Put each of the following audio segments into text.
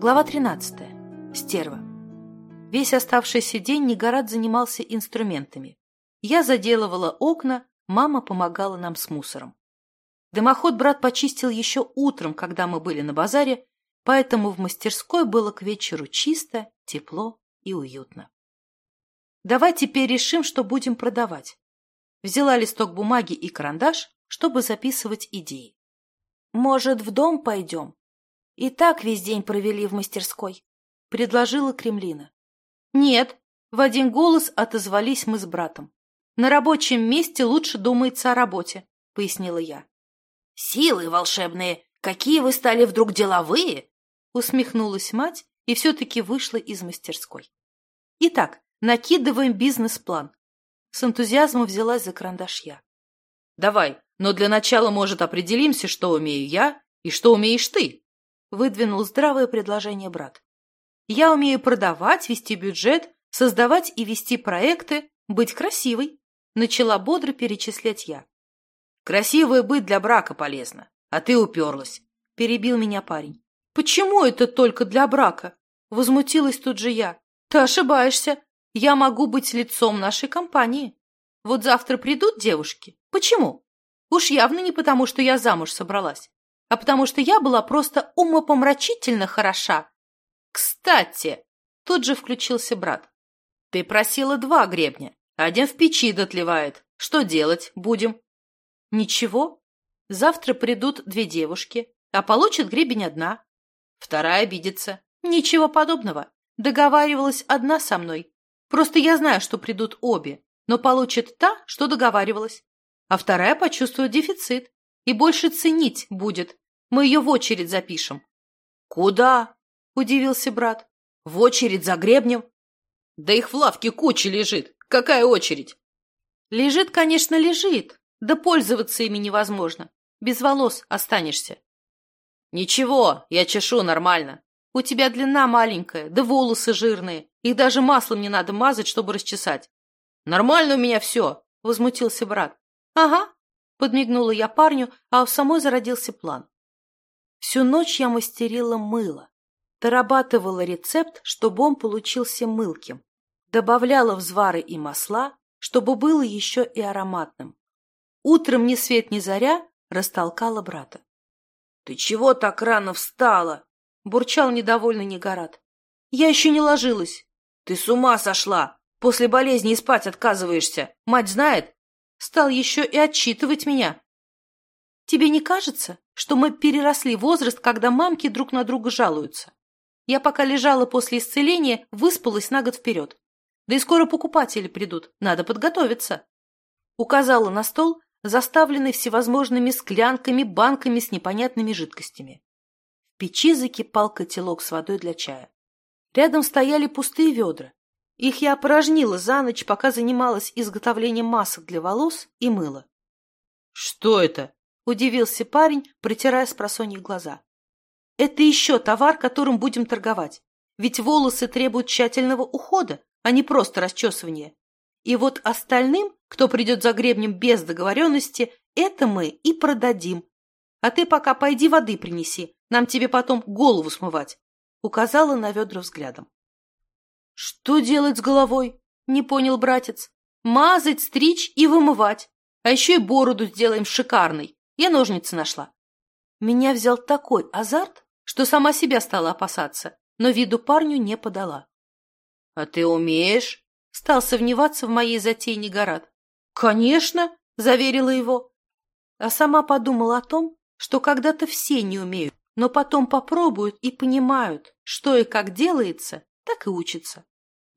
Глава 13. Стерва. Весь оставшийся день Негород занимался инструментами. Я заделывала окна, мама помогала нам с мусором. Дымоход брат почистил еще утром, когда мы были на базаре, поэтому в мастерской было к вечеру чисто, тепло и уютно. Давай теперь решим, что будем продавать. Взяла листок бумаги и карандаш, чтобы записывать идеи. Может, в дом пойдем? И так весь день провели в мастерской, — предложила Кремлина. Нет, в один голос отозвались мы с братом. На рабочем месте лучше думается о работе, — пояснила я. Силы волшебные, какие вы стали вдруг деловые! Усмехнулась мать и все-таки вышла из мастерской. Итак, накидываем бизнес-план. С энтузиазмом взялась за карандаш я. Давай, но для начала, может, определимся, что умею я и что умеешь ты выдвинул здравое предложение брат. Я умею продавать, вести бюджет, создавать и вести проекты, быть красивой. Начала бодро перечислять я. Красивая быть для брака полезно, а ты уперлась. Перебил меня парень. Почему это только для брака? Возмутилась тут же я. Ты ошибаешься. Я могу быть лицом нашей компании. Вот завтра придут девушки. Почему? Уж явно не потому, что я замуж собралась а потому что я была просто умопомрачительно хороша. Кстати, тут же включился брат. Ты просила два гребня, один в печи дотлевает. Что делать будем? Ничего. Завтра придут две девушки, а получит гребень одна. Вторая обидится. Ничего подобного. Договаривалась одна со мной. Просто я знаю, что придут обе, но получит та, что договаривалась. А вторая почувствует дефицит и больше ценить будет. Мы ее в очередь запишем. — Куда? — удивился брат. — В очередь за гребнем? Да их в лавке куча лежит. Какая очередь? Лежит, конечно, лежит. Да пользоваться ими невозможно. Без волос останешься. Ничего, я чешу нормально. У тебя длина маленькая, да волосы жирные. Их даже маслом не надо мазать, чтобы расчесать. Нормально у меня все, возмутился брат. Ага, Подмигнула я парню, а у самой зародился план. Всю ночь я мастерила мыло. Дорабатывала рецепт, чтобы он получился мылким. Добавляла взвары и масла, чтобы было еще и ароматным. Утром ни свет ни заря растолкала брата. — Ты чего так рано встала? — бурчал недовольно Негорат. — Я еще не ложилась. — Ты с ума сошла! После болезни и спать отказываешься. Мать знает? стал еще и отчитывать меня. Тебе не кажется, что мы переросли возраст, когда мамки друг на друга жалуются? Я пока лежала после исцеления, выспалась на год вперед. Да и скоро покупатели придут, надо подготовиться. Указала на стол, заставленный всевозможными склянками, банками с непонятными жидкостями. В печи закипал котелок с водой для чая. Рядом стояли пустые ведра, их я опорожнила за ночь, пока занималась изготовлением масок для волос и мыла. — Что это? — удивился парень, протирая с просонья глаза. — Это еще товар, которым будем торговать. Ведь волосы требуют тщательного ухода, а не просто расчесывания. И вот остальным, кто придет за гребнем без договоренности, это мы и продадим. А ты пока пойди воды принеси, нам тебе потом голову смывать. Указала на ведра взглядом. «Что делать с головой?» — не понял братец. «Мазать, стричь и вымывать. А еще и бороду сделаем шикарной. Я ножницы нашла». Меня взял такой азарт, что сама себя стала опасаться, но виду парню не подала. «А ты умеешь?» — стал сомневаться в моей затее Негорат. «Конечно!» — заверила его. А сама подумала о том, что когда-то все не умеют, но потом попробуют и понимают, что и как делается, так и учится.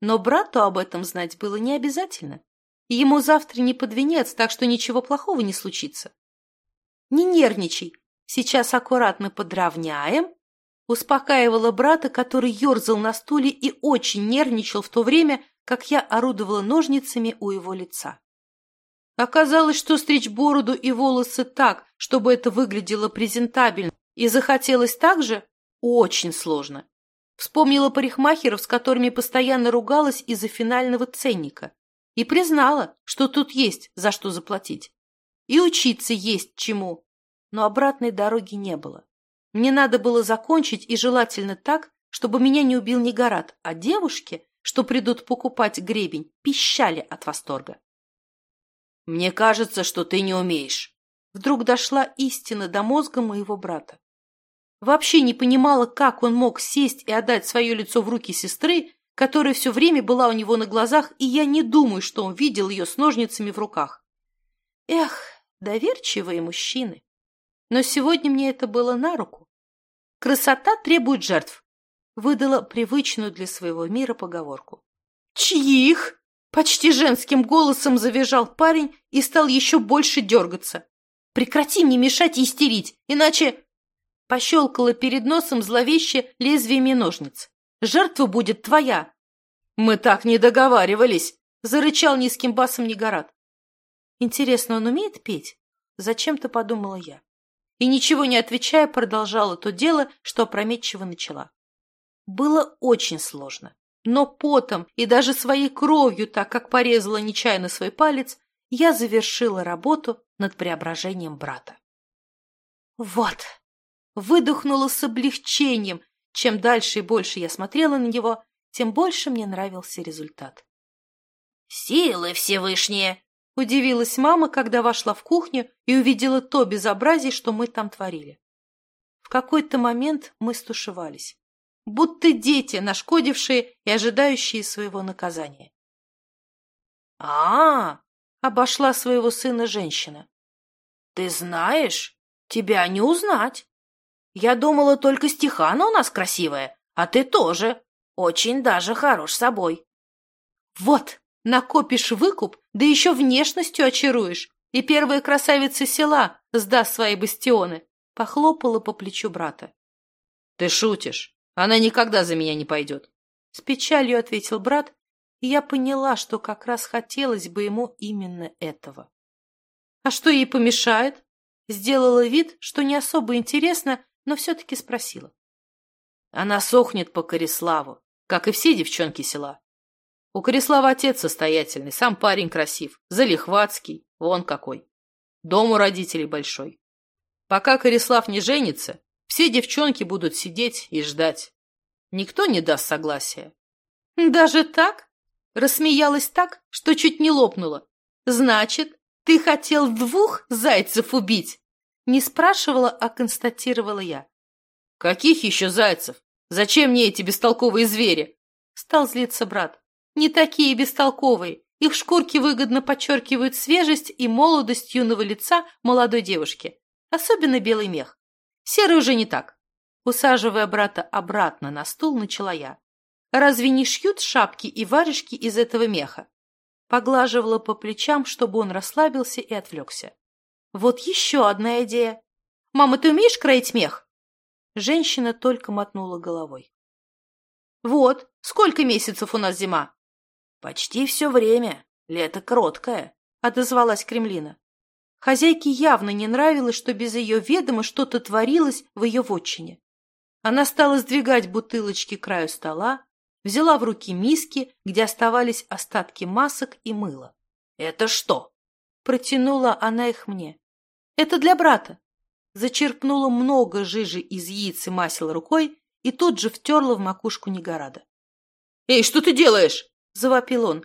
Но брату об этом знать было не обязательно. Ему завтра не под венец, так что ничего плохого не случится. «Не нервничай, сейчас аккуратно подровняем», успокаивала брата, который ерзал на стуле и очень нервничал в то время, как я орудовала ножницами у его лица. Оказалось, что стричь бороду и волосы так, чтобы это выглядело презентабельно, и захотелось так же, очень сложно. Вспомнила парикмахеров, с которыми постоянно ругалась из-за финального ценника. И признала, что тут есть за что заплатить. И учиться есть чему. Но обратной дороги не было. Мне надо было закончить, и желательно так, чтобы меня не убил Негорат, а девушки, что придут покупать гребень, пищали от восторга. «Мне кажется, что ты не умеешь». Вдруг дошла истина до мозга моего брата. Вообще не понимала, как он мог сесть и отдать свое лицо в руки сестры, которая все время была у него на глазах, и я не думаю, что он видел ее с ножницами в руках. Эх, доверчивые мужчины. Но сегодня мне это было на руку. Красота требует жертв, выдала привычную для своего мира поговорку. «Чьих?» – почти женским голосом завизжал парень и стал еще больше дергаться. «Прекрати мне мешать и истерить, иначе...» Пощелкала перед носом зловеще лезвиями ножниц. «Жертва будет твоя!» «Мы так не договаривались!» – зарычал низким басом Негорат. «Интересно, он умеет петь?» – зачем-то подумала я. И, ничего не отвечая, продолжала то дело, что опрометчиво начала. Было очень сложно, но потом и даже своей кровью, так как порезала нечаянно свой палец, я завершила работу над преображением брата. Вот, выдохнула с облегчением. Чем дальше и больше я смотрела на него, тем больше мне нравился результат. «Силы Всевышние!» – удивилась мама, когда вошла в кухню и увидела то безобразие, что мы там творили. В какой-то момент мы стушевались, будто дети, нашкодившие и ожидающие своего наказания. а, -а, -а обошла своего сына женщина. «Ты знаешь, тебя не узнать. Я думала, только стихана у нас красивая, а ты тоже. Очень даже хорош собой. Вот, накопишь выкуп, да еще внешностью очаруешь, и первая красавица села сдаст свои бастионы. Похлопала по плечу брата. Ты шутишь. Она никогда за меня не пойдет. С печалью ответил брат, и я поняла, что как раз хотелось бы ему именно этого. А что ей помешает? Сделала вид, что не особо интересно, но все-таки спросила. Она сохнет по Кориславу, как и все девчонки села. У Корислава отец состоятельный, сам парень красив, залихватский, вон какой. Дом у родителей большой. Пока Корислав не женится, все девчонки будут сидеть и ждать. Никто не даст согласия. Даже так? Рассмеялась так, что чуть не лопнула. Значит, ты хотел двух зайцев убить? Не спрашивала, а констатировала я. «Каких еще зайцев? Зачем мне эти бестолковые звери?» Стал злиться брат. «Не такие бестолковые. Их шкурки выгодно подчеркивают свежесть и молодость юного лица молодой девушки. Особенно белый мех. Серый уже не так». Усаживая брата обратно на стул, начала я. «Разве не шьют шапки и варежки из этого меха?» Поглаживала по плечам, чтобы он расслабился и отвлекся. Вот еще одна идея. Мама, ты умеешь кроить мех? Женщина только мотнула головой. Вот, сколько месяцев у нас зима? Почти все время. Лето кроткое, отозвалась Кремлина. Хозяйке явно не нравилось, что без ее ведома что-то творилось в ее вотчине. Она стала сдвигать бутылочки к краю стола, взяла в руки миски, где оставались остатки масок и мыла. «Это что?» Протянула она их мне. Это для брата. Зачерпнула много жижи из яиц и масел рукой и тут же втерла в макушку Негорада. «Эй, что ты делаешь?» – завопил он.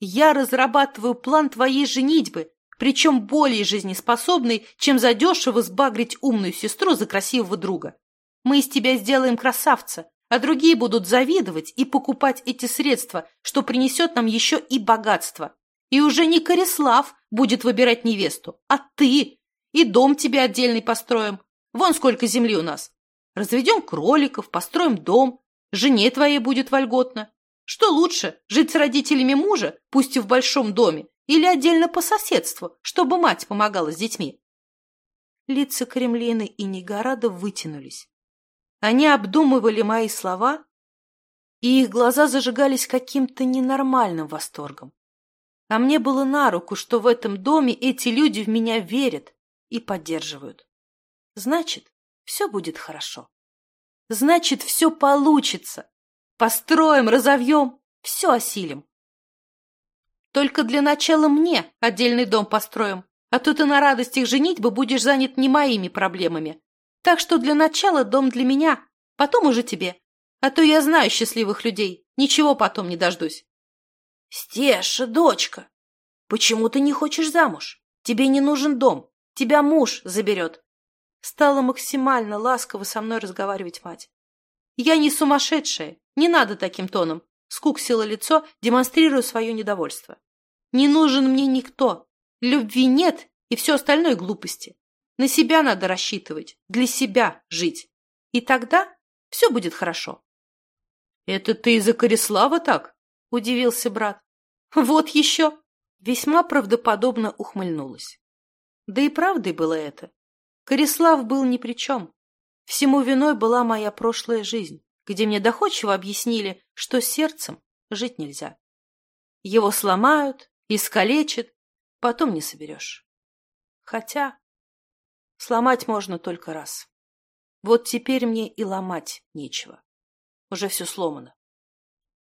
«Я разрабатываю план твоей женитьбы, причем более жизнеспособный, чем задешево сбагрить умную сестру за красивого друга. Мы из тебя сделаем красавца, а другие будут завидовать и покупать эти средства, что принесет нам еще и богатство. И уже не Корислав будет выбирать невесту, а ты. И дом тебе отдельный построим. Вон сколько земли у нас. Разведем кроликов, построим дом. Жене твоей будет вольготно. Что лучше, жить с родителями мужа, пусть и в большом доме, или отдельно по соседству, чтобы мать помогала с детьми? Лица Кремлины и Негорада вытянулись. Они обдумывали мои слова, и их глаза зажигались каким-то ненормальным восторгом. А мне было на руку, что в этом доме эти люди в меня верят и поддерживают. Значит, все будет хорошо. Значит, все получится. Построим, разовьем, все осилим. Только для начала мне отдельный дом построим, а то ты на радостях женитьбы будешь занят не моими проблемами. Так что для начала дом для меня, потом уже тебе. А то я знаю счастливых людей, ничего потом не дождусь. Стеша, дочка, почему ты не хочешь замуж? Тебе не нужен дом, тебя муж заберет. Стала максимально ласково со мной разговаривать мать. Я не сумасшедшая, не надо таким тоном. Скуксило лицо, демонстрируя свое недовольство. Не нужен мне никто. Любви нет и все остальное глупости. На себя надо рассчитывать, для себя жить. И тогда все будет хорошо. — Это ты из-за Корислава так? — удивился брат. — Вот еще! Весьма правдоподобно ухмыльнулась. Да и правдой было это. Корислав был ни при чем. Всему виной была моя прошлая жизнь, где мне доходчиво объяснили, что сердцем жить нельзя. Его сломают, искалечат, потом не соберешь. Хотя сломать можно только раз. Вот теперь мне и ломать нечего. Уже все сломано.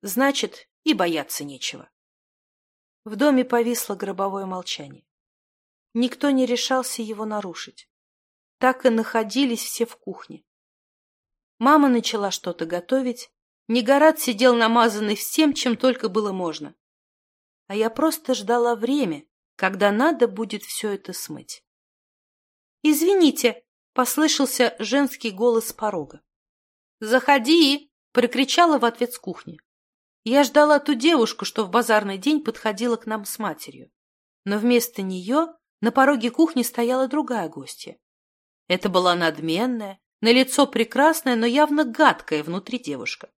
Значит, и бояться нечего. В доме повисло гробовое молчание. Никто не решался его нарушить. Так и находились все в кухне. Мама начала что-то готовить. Негорат сидел намазанный всем, чем только было можно. А я просто ждала время, когда надо будет все это смыть. «Извините!» — послышался женский голос с порога. «Заходи!» — прокричала в ответ с кухни. Я ждала ту девушку, что в базарный день подходила к нам с матерью. Но вместо нее на пороге кухни стояла другая гостья. Это была надменная, на лицо прекрасная, но явно гадкая внутри девушка.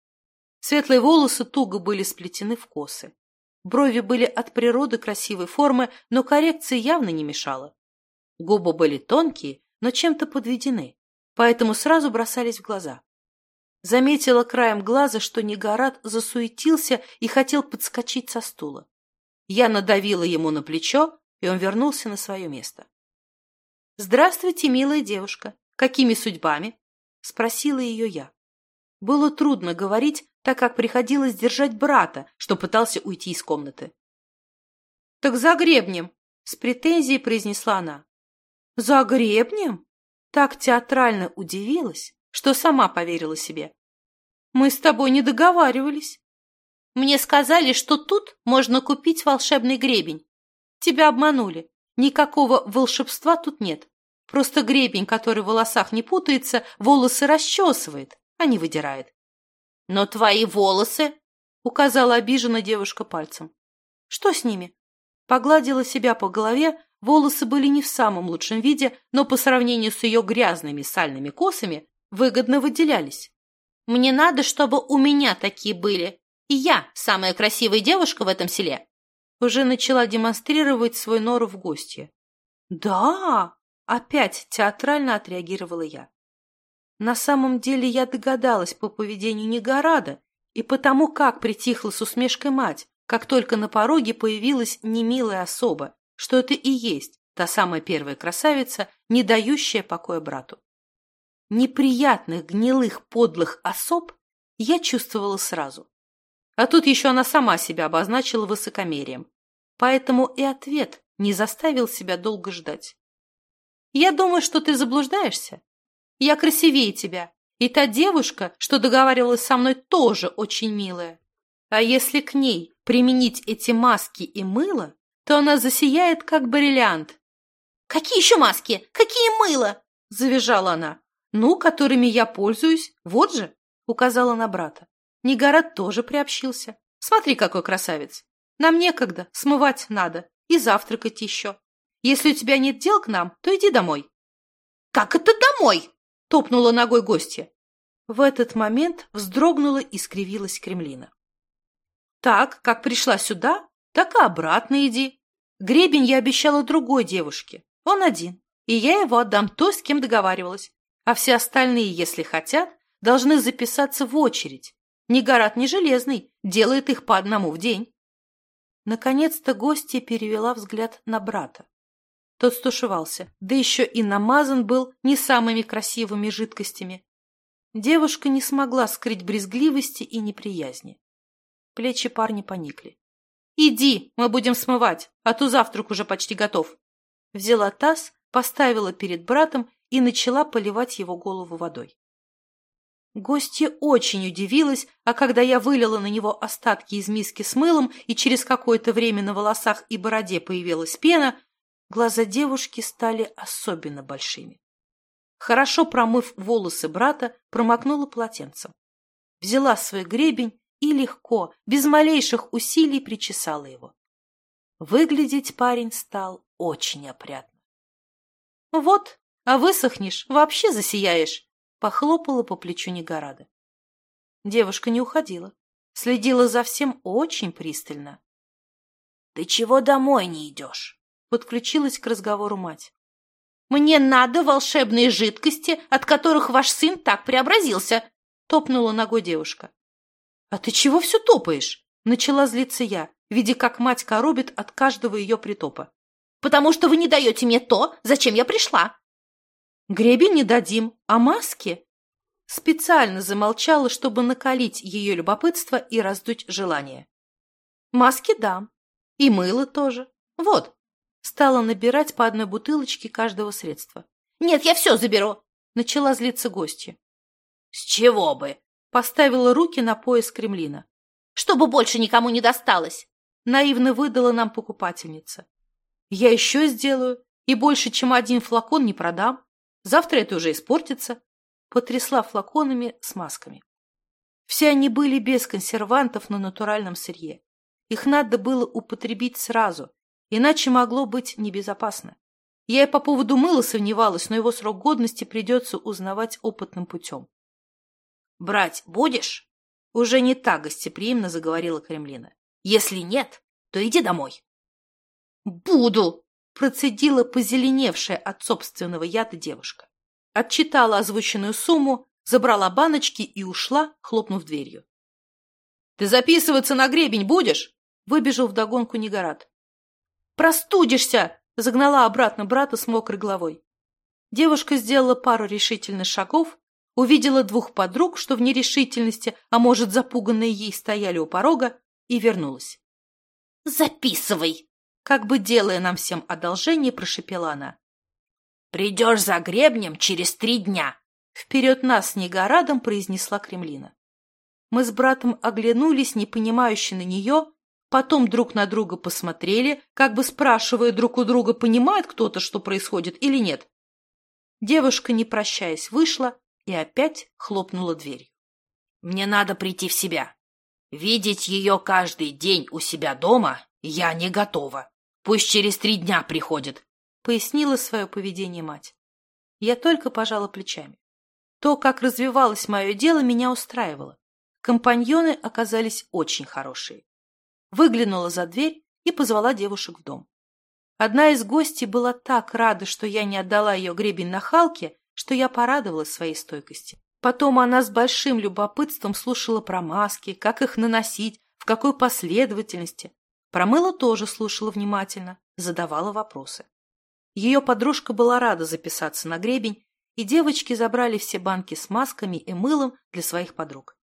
Светлые волосы туго были сплетены в косы. Брови были от природы красивой формы, но коррекции явно не мешало. Губы были тонкие, но чем-то подведены, поэтому сразу бросались в глаза. Заметила краем глаза, что Негорат засуетился и хотел подскочить со стула. Я надавила ему на плечо, и он вернулся на свое место. «Здравствуйте, милая девушка. Какими судьбами?» — спросила ее я. Было трудно говорить, так как приходилось держать брата, что пытался уйти из комнаты. «Так за гребнем!» — с претензией произнесла она. «За гребнем?» Так театрально удивилась, что сама поверила себе. «Мы с тобой не договаривались. Мне сказали, что тут можно купить волшебный гребень. Тебя обманули. Никакого волшебства тут нет. Просто гребень, который в волосах не путается, волосы расчесывает, а не выдирает. «Но твои волосы...» — указала обиженно девушка пальцем. «Что с ними?» Погладила себя по голове, волосы были не в самом лучшем виде, но по сравнению с ее грязными сальными косами выгодно выделялись. «Мне надо, чтобы у меня такие были, и я самая красивая девушка в этом селе!» Уже начала демонстрировать свой нору в гости. «Да!» — опять театрально отреагировала я. На самом деле я догадалась по поведению Негорада и потому, как притихла с усмешкой мать, как только на пороге появилась немилая особа, что это и есть та самая первая красавица, не дающая покоя брату. Неприятных, гнилых, подлых особ я чувствовала сразу. А тут еще она сама себя обозначила высокомерием. Поэтому и ответ не заставил себя долго ждать. «Я думаю, что ты заблуждаешься», я красивее тебя. И та девушка, что договаривалась со мной, тоже очень милая. А если к ней применить эти маски и мыло, то она засияет, как бриллиант. «Какие еще маски? Какие мыло?» – завизжала она. «Ну, которыми я пользуюсь. Вот же!» – указала на брата. Негород тоже приобщился. «Смотри, какой красавец! Нам некогда, смывать надо и завтракать еще. Если у тебя нет дел к нам, то иди домой». «Как это домой?» — топнула ногой гостья. В этот момент вздрогнула и скривилась Кремлина. «Так, как пришла сюда, так и обратно иди. Гребень я обещала другой девушке. Он один, и я его отдам той, с кем договаривалась. А все остальные, если хотят, должны записаться в очередь. Ни город, ни железный, делает их по одному в день». Наконец-то гостья перевела взгляд на брата. Тот стушевался, да еще и намазан был не самыми красивыми жидкостями. Девушка не смогла скрыть брезгливости и неприязни. Плечи парня поникли. «Иди, мы будем смывать, а то завтрак уже почти готов». Взяла таз, поставила перед братом и начала поливать его голову водой. Гостья очень удивилась, а когда я вылила на него остатки из миски с мылом и через какое-то время на волосах и бороде появилась пена, глаза девушки стали особенно большими. Хорошо промыв волосы брата, промокнула полотенцем. Взяла свой гребень и легко, без малейших усилий причесала его. Выглядеть парень стал очень опрятно. «Вот, а высохнешь, вообще засияешь!» Похлопала по плечу Негорада. Девушка не уходила, следила за всем очень пристально. — Ты чего домой не идешь? — подключилась к разговору мать. — Мне надо волшебные жидкости, от которых ваш сын так преобразился, — топнула ногой девушка. — А ты чего все топаешь? — начала злиться я, видя, как мать коробит от каждого ее притопа. — Потому что вы не даете мне то, зачем я пришла. Гребень не дадим, а маски? Специально замолчала, чтобы накалить ее любопытство и раздуть желание. Маски дам. И мыло тоже. Вот. Стала набирать по одной бутылочке каждого средства. Нет, я все заберу. Начала злиться гостья. С чего бы? Поставила руки на пояс Кремлина. Чтобы больше никому не досталось. Наивно выдала нам покупательница. Я еще сделаю, и больше, чем один флакон не продам. Завтра это уже испортится. Потрясла флаконами с масками. Все они были без консервантов на натуральном сырье. Их надо было употребить сразу, иначе могло быть небезопасно. Я и по поводу мыла сомневалась, но его срок годности придется узнавать опытным путем. «Брать будешь?» Уже не так гостеприимно заговорила Кремлина. «Если нет, то иди домой». «Буду!» Процедила позеленевшая от собственного яда девушка. Отчитала озвученную сумму, забрала баночки и ушла, хлопнув дверью. — Ты записываться на гребень будешь? — выбежал вдогонку Негорат. — Простудишься! — загнала обратно брата с мокрой головой. Девушка сделала пару решительных шагов, увидела двух подруг, что в нерешительности, а может, запуганные ей, стояли у порога, и вернулась. «Записывай!» Как бы делая нам всем одолжение, прошепела она. «Придешь за гребнем через три дня!» Вперед нас с негорадом произнесла Кремлина. Мы с братом оглянулись, не понимающе на нее, потом друг на друга посмотрели, как бы спрашивая друг у друга, понимает кто-то, что происходит или нет. Девушка, не прощаясь, вышла и опять хлопнула дверью. «Мне надо прийти в себя. Видеть ее каждый день у себя дома я не готова». Пусть через три дня приходит, — пояснила свое поведение мать. Я только пожала плечами. То, как развивалось мое дело, меня устраивало. Компаньоны оказались очень хорошие. Выглянула за дверь и позвала девушек в дом. Одна из гостей была так рада, что я не отдала ее гребень на Халке, что я порадовалась своей стойкости. Потом она с большим любопытством слушала про маски, как их наносить, в какой последовательности. Про мыло тоже слушала внимательно, задавала вопросы. Ее подружка была рада записаться на гребень, и девочки забрали все банки с масками и мылом для своих подруг.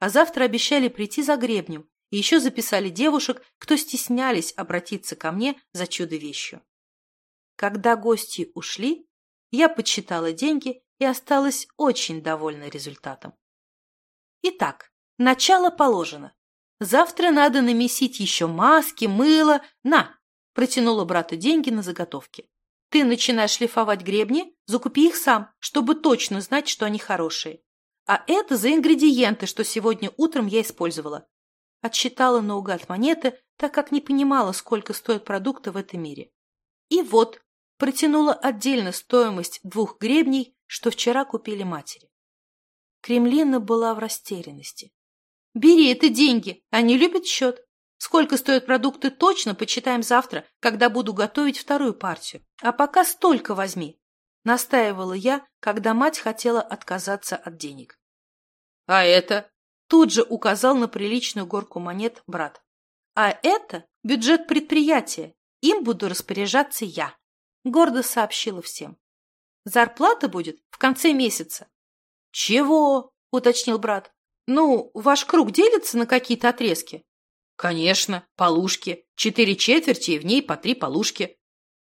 А завтра обещали прийти за гребнем, и еще записали девушек, кто стеснялись обратиться ко мне за чудо-вещью. Когда гости ушли, я подсчитала деньги и осталась очень довольна результатом. Итак, начало положено. Завтра надо намесить еще маски, мыло. На!» Протянула брату деньги на заготовки. «Ты начинаешь шлифовать гребни, закупи их сам, чтобы точно знать, что они хорошие. А это за ингредиенты, что сегодня утром я использовала». Отсчитала наугад монеты, так как не понимала, сколько стоят продукты в этом мире. И вот, протянула отдельно стоимость двух гребней, что вчера купили матери. Кремлина была в растерянности. Бери это деньги, они любят счет. Сколько стоят продукты точно, почитаем завтра, когда буду готовить вторую партию. А пока столько возьми, настаивала я, когда мать хотела отказаться от денег. А это? Тут же указал на приличную горку монет брат. А это бюджет предприятия, им буду распоряжаться я, гордо сообщила всем. Зарплата будет в конце месяца. Чего? уточнил брат. Ну, ваш круг делится на какие-то отрезки? Конечно, полушки. Четыре четверти и в ней по три полушки.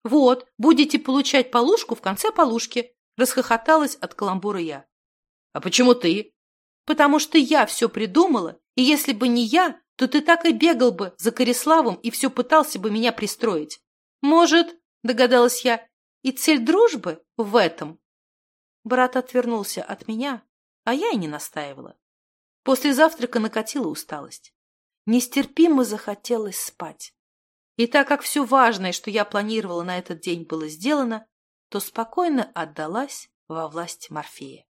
Вот, будете получать полушку в конце полушки. Расхохоталась от каламбура я. А почему ты? потому что я все придумала, и если бы не я, то ты так и бегал бы за Кориславом и все пытался бы меня пристроить. Может, догадалась я, и цель дружбы в этом? Брат отвернулся от меня, а я и не настаивала. После завтрака накатила усталость. Нестерпимо захотелось спать. И так как все важное, что я планировала на этот день, было сделано, то спокойно отдалась во власть Морфея.